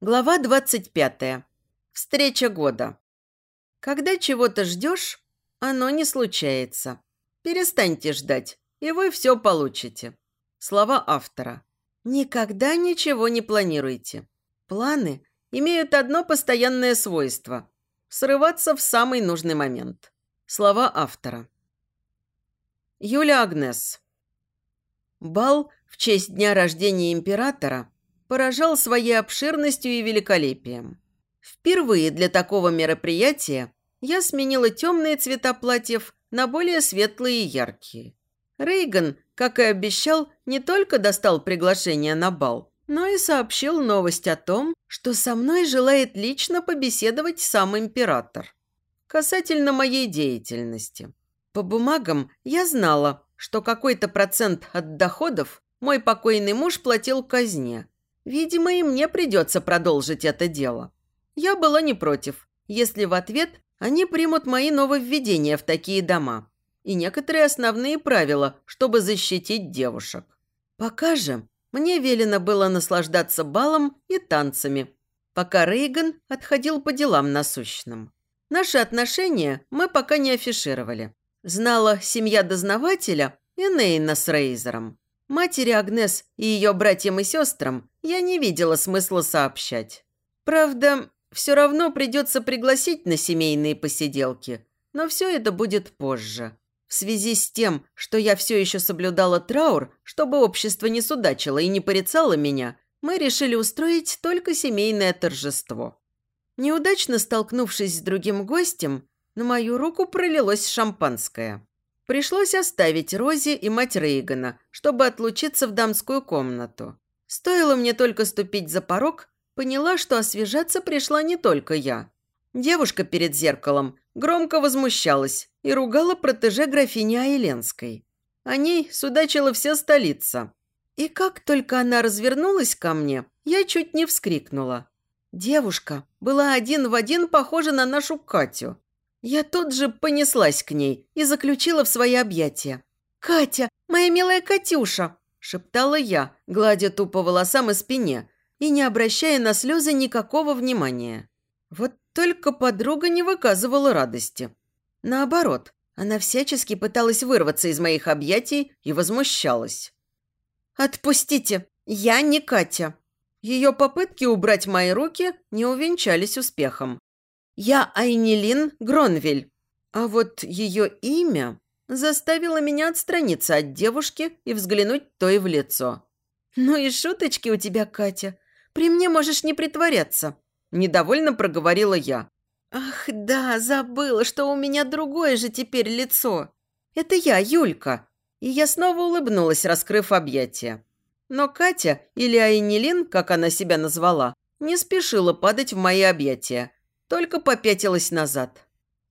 Глава 25. Встреча года. Когда чего-то ждешь, оно не случается. Перестаньте ждать, и вы все получите. Слова автора. Никогда ничего не планируйте. Планы имеют одно постоянное свойство – срываться в самый нужный момент. Слова автора. Юля Агнес. Бал в честь дня рождения императора – поражал своей обширностью и великолепием. Впервые для такого мероприятия я сменила темные цвета платьев на более светлые и яркие. Рейган, как и обещал, не только достал приглашение на бал, но и сообщил новость о том, что со мной желает лично побеседовать сам император. Касательно моей деятельности. По бумагам я знала, что какой-то процент от доходов мой покойный муж платил казне, Видимо, и мне придется продолжить это дело. Я была не против, если в ответ они примут мои нововведения в такие дома и некоторые основные правила, чтобы защитить девушек. Пока же мне велено было наслаждаться балом и танцами, пока Рейган отходил по делам насущным. Наши отношения мы пока не афишировали. Знала семья дознавателя и Нейна с Рейзером. Матери Агнес и ее братьям и сестрам я не видела смысла сообщать. Правда, все равно придется пригласить на семейные посиделки, но все это будет позже. В связи с тем, что я все еще соблюдала траур, чтобы общество не судачило и не порицало меня, мы решили устроить только семейное торжество. Неудачно столкнувшись с другим гостем, на мою руку пролилось шампанское. Пришлось оставить Рози и мать Рейгана, чтобы отлучиться в дамскую комнату. Стоило мне только ступить за порог, поняла, что освежаться пришла не только я. Девушка перед зеркалом громко возмущалась и ругала протеже графини Айленской. О ней судачила вся столица. И как только она развернулась ко мне, я чуть не вскрикнула. Девушка была один в один похожа на нашу Катю. Я тут же понеслась к ней и заключила в свои объятия. «Катя, моя милая Катюша!» – шептала я, гладя тупо волосам и спине и не обращая на слезы никакого внимания. Вот только подруга не выказывала радости. Наоборот, она всячески пыталась вырваться из моих объятий и возмущалась. «Отпустите! Я не Катя!» Ее попытки убрать мои руки не увенчались успехом. Я Айнилин Гронвель. А вот ее имя заставило меня отстраниться от девушки и взглянуть той в лицо. «Ну и шуточки у тебя, Катя. При мне можешь не притворяться», – недовольно проговорила я. «Ах, да, забыла, что у меня другое же теперь лицо. Это я, Юлька». И я снова улыбнулась, раскрыв объятия. Но Катя, или Айнилин, как она себя назвала, не спешила падать в мои объятия – только попятилась назад.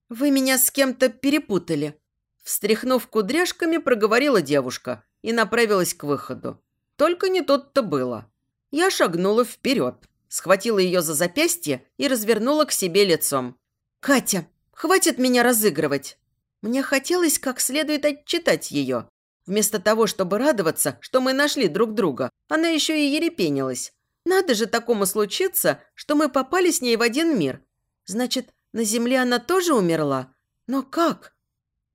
«Вы меня с кем-то перепутали». Встряхнув кудряшками, проговорила девушка и направилась к выходу. Только не тут-то было. Я шагнула вперед, схватила ее за запястье и развернула к себе лицом. «Катя, хватит меня разыгрывать!» Мне хотелось как следует отчитать ее. Вместо того, чтобы радоваться, что мы нашли друг друга, она еще и ерепенилась. Надо же такому случиться, что мы попали с ней в один мир, Значит, на земле она тоже умерла? Но как?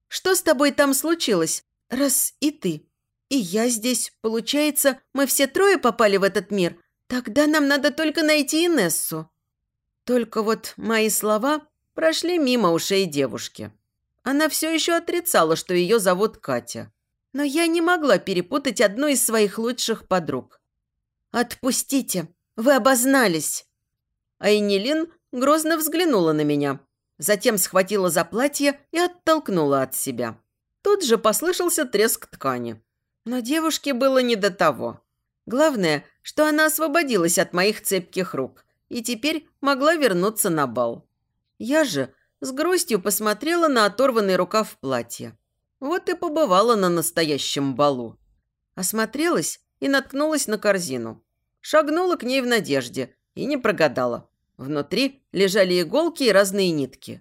Что с тобой там случилось, раз и ты? И я здесь. Получается, мы все трое попали в этот мир? Тогда нам надо только найти Инессу. Только вот мои слова прошли мимо ушей девушки. Она все еще отрицала, что ее зовут Катя. Но я не могла перепутать одну из своих лучших подруг. «Отпустите! Вы обознались!» Айнилин грозно взглянула на меня. Затем схватила за платье и оттолкнула от себя. Тут же послышался треск ткани. Но девушке было не до того. Главное, что она освободилась от моих цепких рук и теперь могла вернуться на бал. Я же с грустью посмотрела на оторванный рукав платья. Вот и побывала на настоящем балу. Осмотрелась и наткнулась на корзину. Шагнула к ней в надежде и не прогадала. Внутри лежали иголки и разные нитки.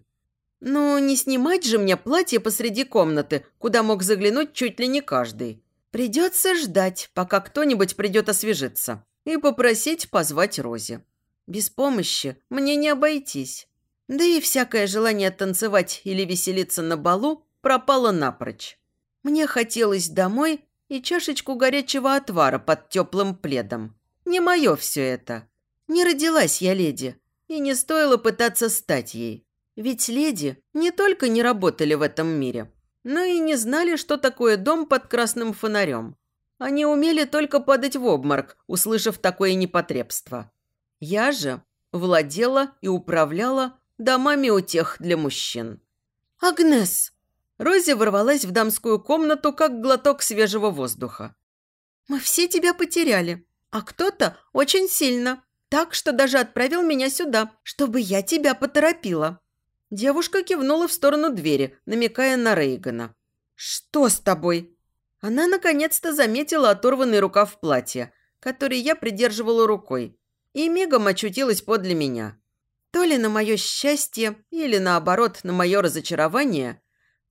Ну, не снимать же мне платье посреди комнаты, куда мог заглянуть чуть ли не каждый. Придется ждать, пока кто-нибудь придет освежиться, и попросить позвать Рози. Без помощи мне не обойтись. Да и всякое желание танцевать или веселиться на балу пропало напрочь. Мне хотелось домой и чашечку горячего отвара под теплым пледом. Не мое все это. Не родилась я леди, и не стоило пытаться стать ей. Ведь леди не только не работали в этом мире, но и не знали, что такое дом под красным фонарем. Они умели только падать в обморок, услышав такое непотребство. Я же владела и управляла домами утех для мужчин. «Агнес!» Рози ворвалась в дамскую комнату, как глоток свежего воздуха. «Мы все тебя потеряли, а кто-то очень сильно, так что даже отправил меня сюда, чтобы я тебя поторопила». Девушка кивнула в сторону двери, намекая на Рейгана. «Что с тобой?» Она наконец-то заметила оторванный рукав платья, который я придерживала рукой, и мигом очутилась подле меня. То ли на мое счастье, или наоборот, на мое разочарование,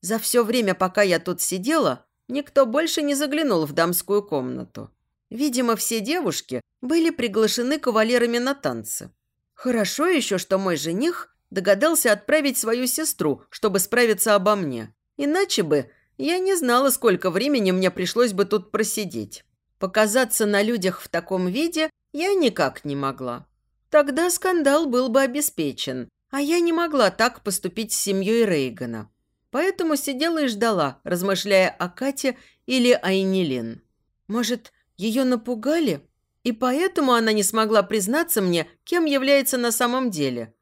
за все время, пока я тут сидела, никто больше не заглянул в дамскую комнату. Видимо, все девушки были приглашены кавалерами на танцы. Хорошо еще, что мой жених догадался отправить свою сестру, чтобы справиться обо мне. Иначе бы я не знала, сколько времени мне пришлось бы тут просидеть. Показаться на людях в таком виде я никак не могла. Тогда скандал был бы обеспечен, а я не могла так поступить с семьей Рейгана. Поэтому сидела и ждала, размышляя о Кате или Айнилин. Может, ее напугали? И поэтому она не смогла признаться мне, кем является на самом деле.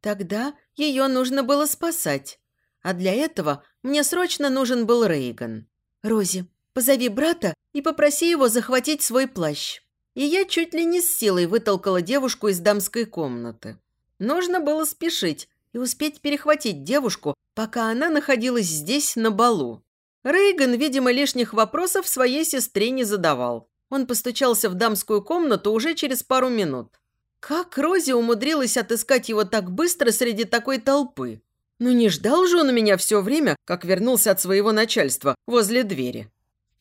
Тогда ее нужно было спасать. А для этого мне срочно нужен был Рейган. «Рози, позови брата и попроси его захватить свой плащ» и я чуть ли не с силой вытолкала девушку из дамской комнаты. Нужно было спешить и успеть перехватить девушку, пока она находилась здесь на балу. Рейган, видимо, лишних вопросов своей сестре не задавал. Он постучался в дамскую комнату уже через пару минут. Как Рози умудрилась отыскать его так быстро среди такой толпы? Ну не ждал же он меня все время, как вернулся от своего начальства возле двери.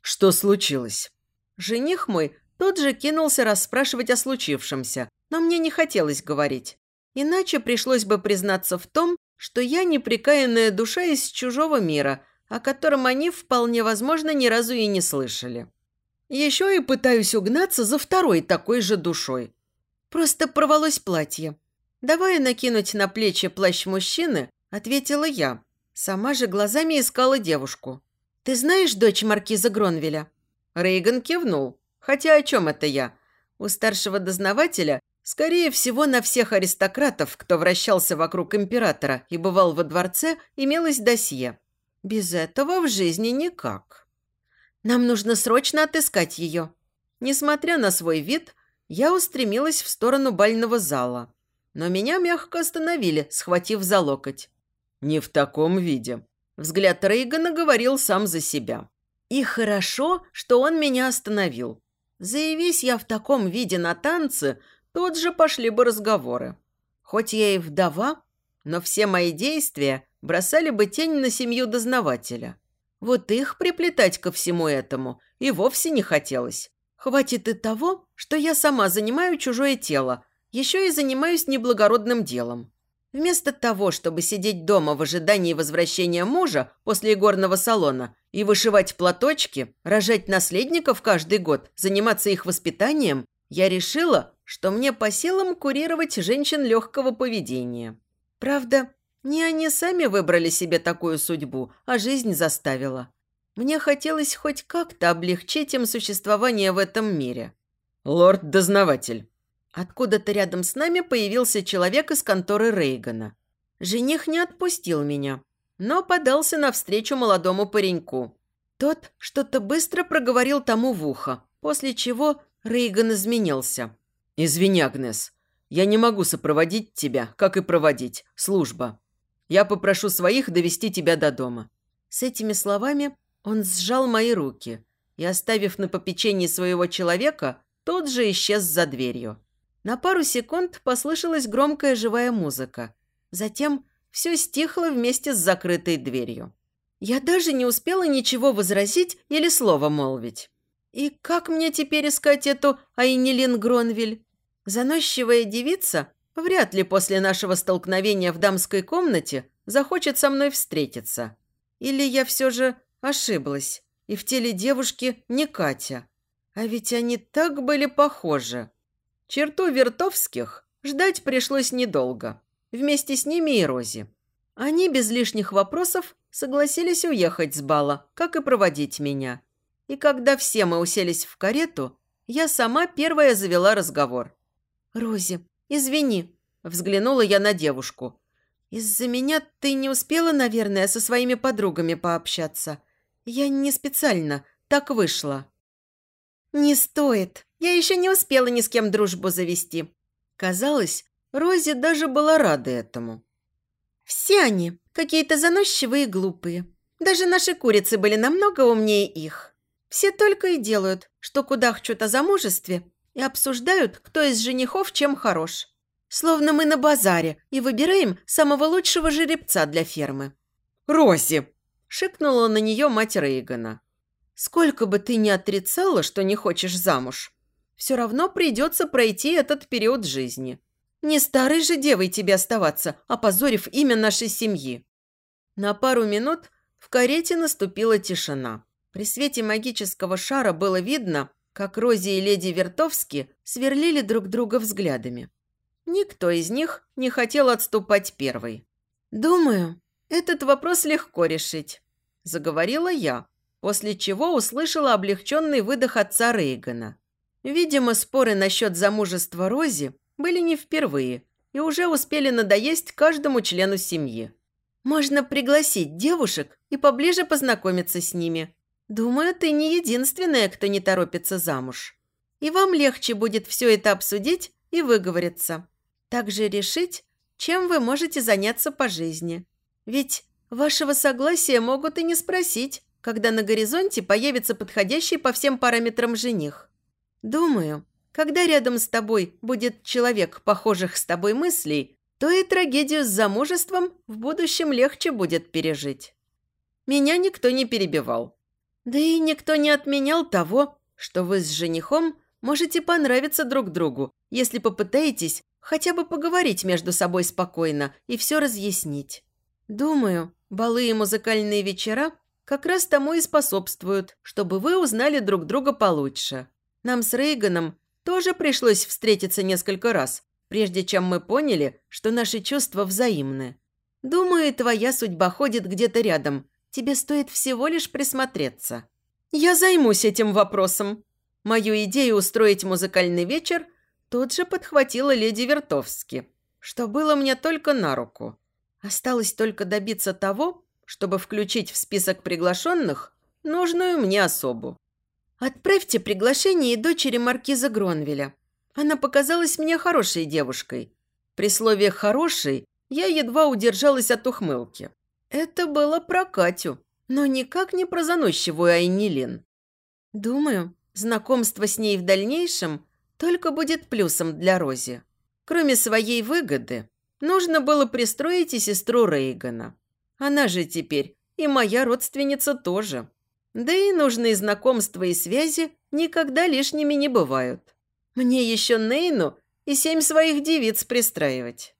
Что случилось? Жених мой Тут же кинулся расспрашивать о случившемся, но мне не хотелось говорить. Иначе пришлось бы признаться в том, что я неприкаянная душа из чужого мира, о котором они, вполне возможно, ни разу и не слышали. Еще и пытаюсь угнаться за второй такой же душой. Просто порвалось платье. Давай накинуть на плечи плащ мужчины, ответила я. Сама же глазами искала девушку. «Ты знаешь дочь маркиза Гронвеля?» Рейган кивнул. Хотя о чем это я? У старшего дознавателя, скорее всего, на всех аристократов, кто вращался вокруг императора и бывал во дворце, имелось досье. Без этого в жизни никак. Нам нужно срочно отыскать ее. Несмотря на свой вид, я устремилась в сторону бального зала. Но меня мягко остановили, схватив за локоть. «Не в таком виде». Взгляд Рейгана говорил сам за себя. И хорошо, что он меня остановил. Заявись я в таком виде на танцы, тут же пошли бы разговоры. Хоть я и вдова, но все мои действия бросали бы тень на семью дознавателя. Вот их приплетать ко всему этому и вовсе не хотелось. Хватит и того, что я сама занимаю чужое тело, еще и занимаюсь неблагородным делом. Вместо того, чтобы сидеть дома в ожидании возвращения мужа после игорного салона и вышивать платочки, рожать наследников каждый год, заниматься их воспитанием, я решила, что мне по силам курировать женщин легкого поведения. Правда, не они сами выбрали себе такую судьбу, а жизнь заставила. Мне хотелось хоть как-то облегчить им существование в этом мире. «Лорд-дознаватель», Откуда-то рядом с нами появился человек из конторы Рейгана. Жених не отпустил меня, но подался навстречу молодому пареньку. Тот что-то быстро проговорил тому в ухо, после чего Рейган изменился. «Извини, Агнес, я не могу сопроводить тебя, как и проводить. Служба. Я попрошу своих довести тебя до дома». С этими словами он сжал мои руки и, оставив на попечении своего человека, тот же исчез за дверью. На пару секунд послышалась громкая живая музыка. Затем все стихло вместе с закрытой дверью. Я даже не успела ничего возразить или слово молвить. И как мне теперь искать эту Айнилин Гронвиль? Заносчивая девица вряд ли после нашего столкновения в дамской комнате захочет со мной встретиться. Или я все же ошиблась, и в теле девушки не Катя. А ведь они так были похожи. Черту Вертовских ждать пришлось недолго. Вместе с ними и Рози. Они без лишних вопросов согласились уехать с бала, как и проводить меня. И когда все мы уселись в карету, я сама первая завела разговор. «Рози, извини», – взглянула я на девушку. «Из-за меня ты не успела, наверное, со своими подругами пообщаться. Я не специально, так вышло». «Не стоит. Я еще не успела ни с кем дружбу завести». Казалось, Рози даже была рада этому. «Все они какие-то заносчивые и глупые. Даже наши курицы были намного умнее их. Все только и делают, что кудахчут о замужестве и обсуждают, кто из женихов чем хорош. Словно мы на базаре и выбираем самого лучшего жеребца для фермы». «Рози!» – шикнула на нее мать Рейгана. «Сколько бы ты ни отрицала, что не хочешь замуж, все равно придется пройти этот период жизни. Не старой же девой тебе оставаться, опозорив имя нашей семьи». На пару минут в карете наступила тишина. При свете магического шара было видно, как Рози и леди Вертовски сверлили друг друга взглядами. Никто из них не хотел отступать первой. «Думаю, этот вопрос легко решить», – заговорила я, после чего услышала облегченный выдох отца Рейгана. Видимо, споры насчет замужества Рози были не впервые и уже успели надоесть каждому члену семьи. Можно пригласить девушек и поближе познакомиться с ними. Думаю, ты не единственная, кто не торопится замуж. И вам легче будет все это обсудить и выговориться. Также решить, чем вы можете заняться по жизни. Ведь вашего согласия могут и не спросить, когда на горизонте появится подходящий по всем параметрам жених. Думаю, когда рядом с тобой будет человек, похожих с тобой мыслей, то и трагедию с замужеством в будущем легче будет пережить. Меня никто не перебивал. Да и никто не отменял того, что вы с женихом можете понравиться друг другу, если попытаетесь Хотя бы поговорить между собой спокойно и все разъяснить. Думаю, балы и музыкальные вечера как раз тому и способствуют, чтобы вы узнали друг друга получше. Нам с Рейганом тоже пришлось встретиться несколько раз, прежде чем мы поняли, что наши чувства взаимны. Думаю, твоя судьба ходит где-то рядом. Тебе стоит всего лишь присмотреться. Я займусь этим вопросом. Мою идею устроить музыкальный вечер – Тут же подхватила леди Вертовски, что было мне только на руку. Осталось только добиться того, чтобы включить в список приглашенных нужную мне особу. «Отправьте приглашение и дочери маркиза Гронвеля. Она показалась мне хорошей девушкой. При слове «хорошей» я едва удержалась от ухмылки. Это было про Катю, но никак не про заносчивую Айнилин. Думаю, знакомство с ней в дальнейшем только будет плюсом для Рози. Кроме своей выгоды, нужно было пристроить и сестру Рейгана. Она же теперь и моя родственница тоже. Да и нужные знакомства и связи никогда лишними не бывают. Мне еще Нейну и семь своих девиц пристраивать.